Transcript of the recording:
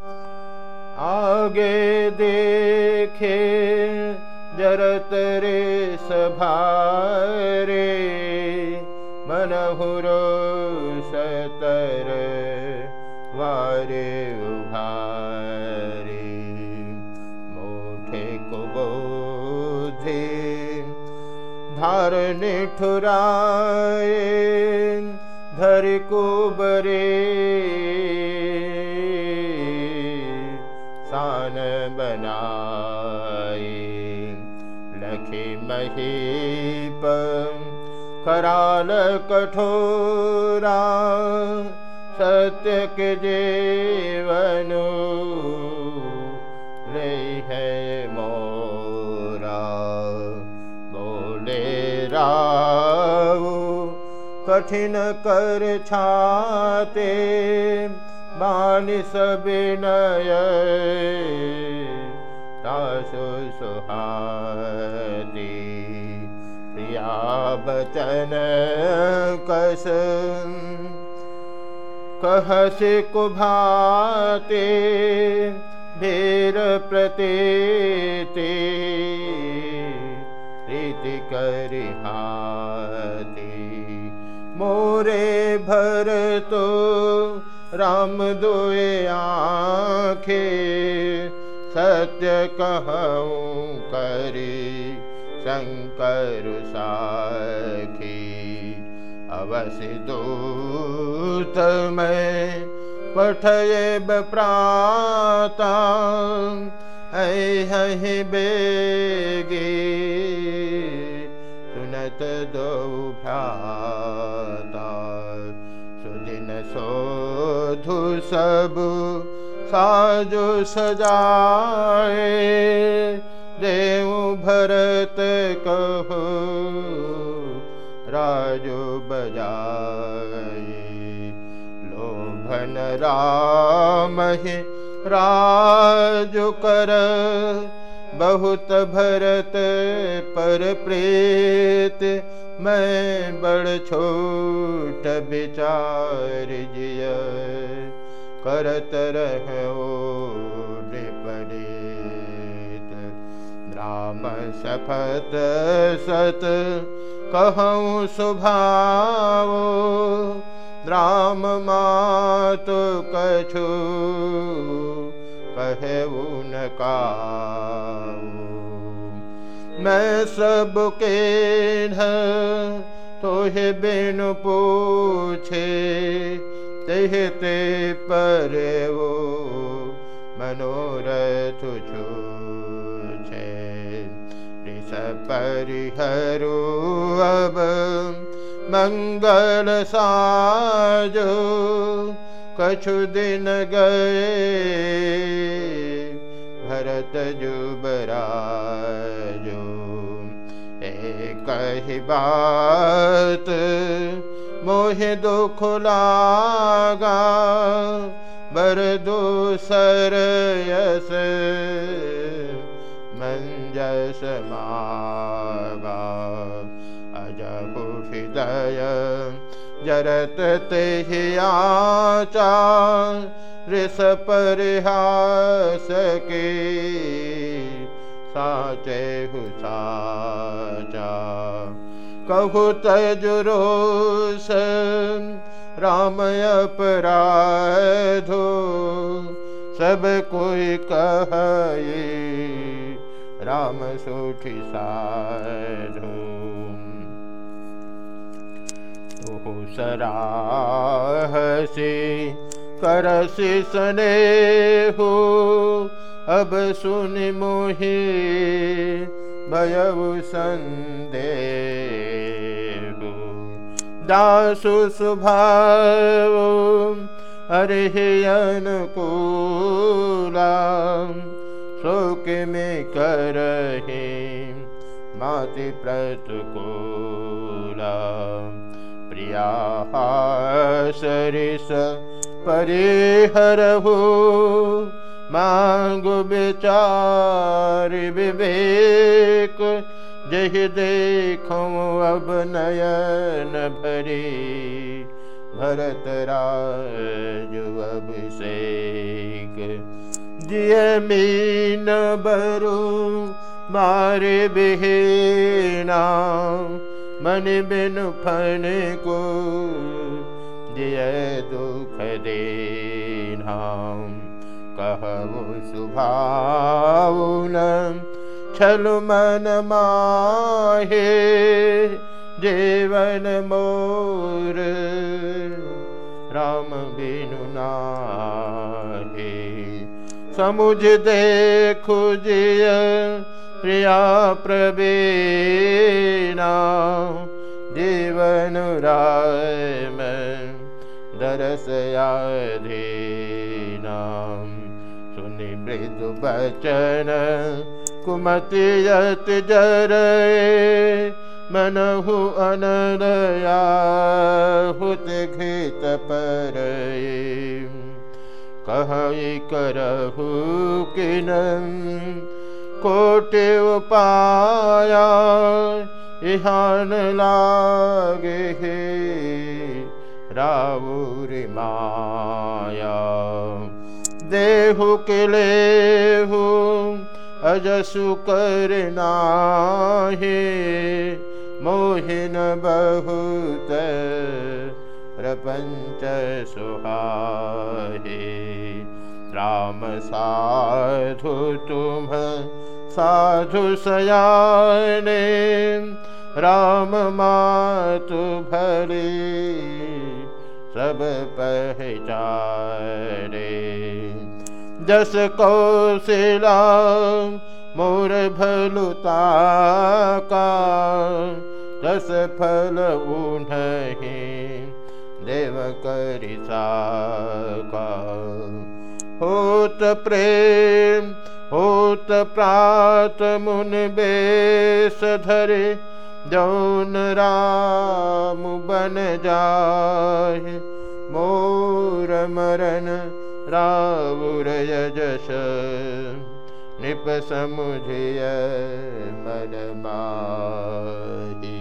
आगे देखे जरत रे सभारे मनहुरो सतर वारे उभारे। मोठे को बोधे धारने ठुराए धर को कराल कठोरा सत्य के जीवनु है मोरा। बोले राव कठिन कर छाते मानिस विनय सुहादी प्रिया बचन कस। कहसि कुभाते भीर प्रतीति, प्रीति करिहाती। मोरे भर तो राम दोए आखे, सत्य कहूँ करी। शंकर साखी अवश्य दूत में पठये प्राता है बेगी, सुनत दो भ्राता। सुदिन सोधु सब, साजो सजाए। देव भरत कहो, राजो बजाए। लोभन राम राजो कर। बहुत भरत पर प्रेत, मैं बड़ छोट विचार जिय। करत रहो राम सफत सत कहूँ सुभाव राम मात कछु कहे उनका मैं सब के तो हे बिन पूछे तेह ते पर ऋष परिहरो अब मंगल साजो कछु दिन गए भरत जुबराजो एक ही बात मोहे दुख लागा बर दूसर यस मंजस मागा अजब हृदय जरत ते आचा ऋष परिहास के साचे हुसाचा कहु तजुरोस राम अपराधो सब कोई कहे राम साधो तो सराहसी करसि सने हो अब सुन मोहि भयउ संदेह। दासु अनुकूला शोक में करहे माति प्रतिकूला प्रिया सरिस परिहरहु मांगु विचार विवेक। जहि देखो अब नयन भरी, भरत राज अभिषेक जिय मीन बरु मारे बिहेना। मन बिन फन को जिय दुख देना। कहु सुभावन छल मन माहे जीवन मोर। राम बिनु नाहे समुझ देखु जिय प्रिया प्रवीणा, जीवन राय में दरसयाधीना सुनि मृदु बचन कुमतियत जर मनहु अनदया हुत घृत पर कह करहु किन कोटि उपाया इहान लागे हे राउरि माया देहु के लेहु अजसु करना हे मोहिन बहुत प्रपंच सुहाहे राम साधु तुम साधु सयाने राम मातु भले सब पहचाने। जस कौशिला मोर भलुता दस फल उन्हें देव करिसा का होत प्रेम होत प्रात मुन बेस धरे जौन राम बन जाए मोर मरन रावुर यजस निप माही